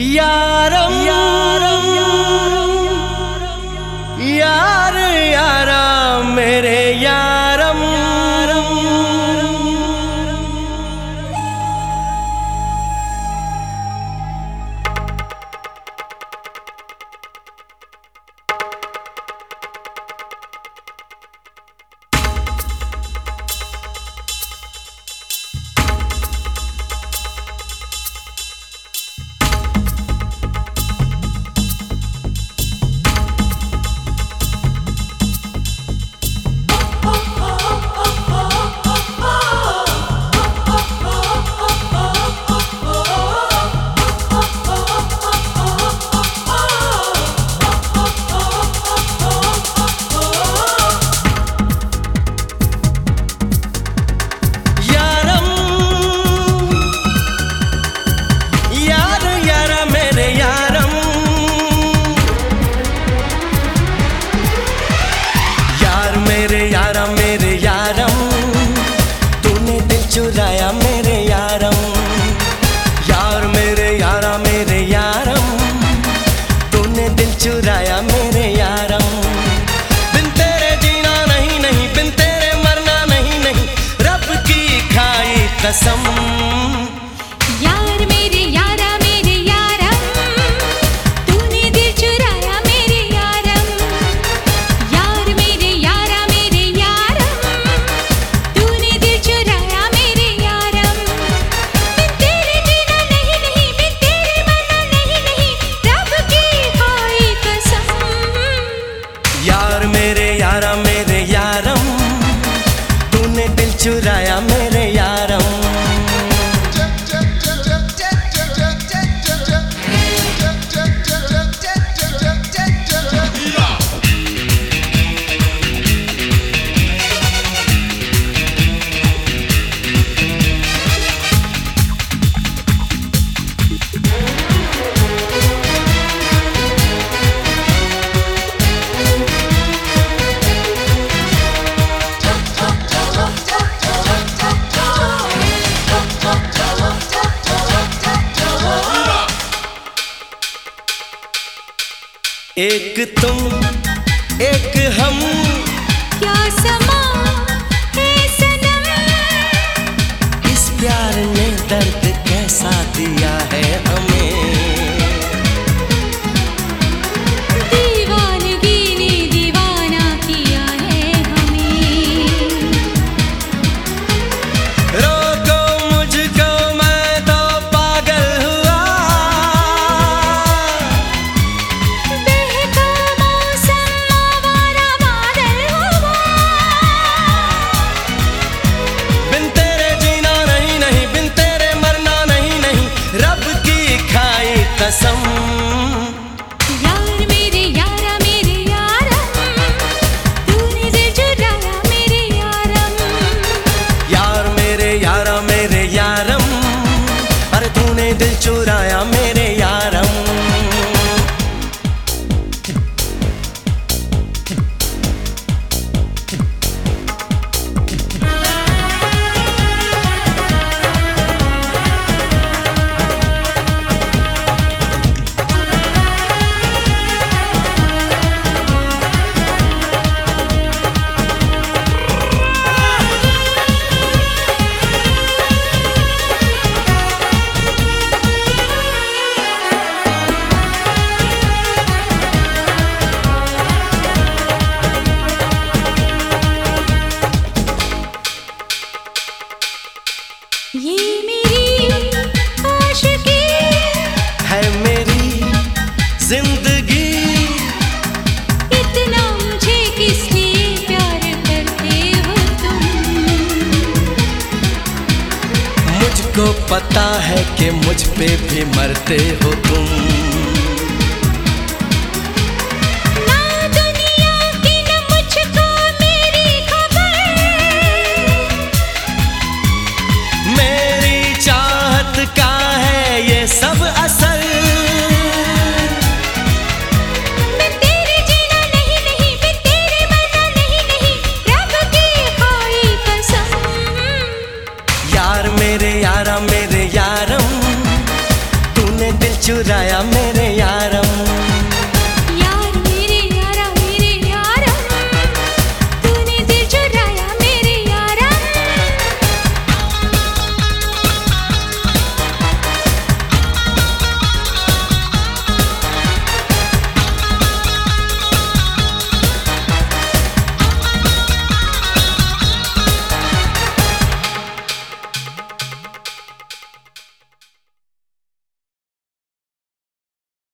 यारम कसम यार मेरे यारा मेरे यारम। तूने दिल चुराया मेरे यारम। यार मेरे यारा मेरे यारम। तूने दिल चुराया मेरे यारम। बिन तेरे जीना नहीं नहीं बिन तेरे मरना नहीं नहीं। रब की खाई कसम। यार मेरे यारा मेरे यारम। तूने दिल चुराया एक तुम एक हम। क्या समा है सनम इस प्यार ने दर्द कैसा दिया है हमें? ரசம் ज़िंदगी। इतना मुझे किस लिए प्यार करते हो तुम? मुझको पता है कि मुझ पे भी मरते हो तुम। चुराया मेरे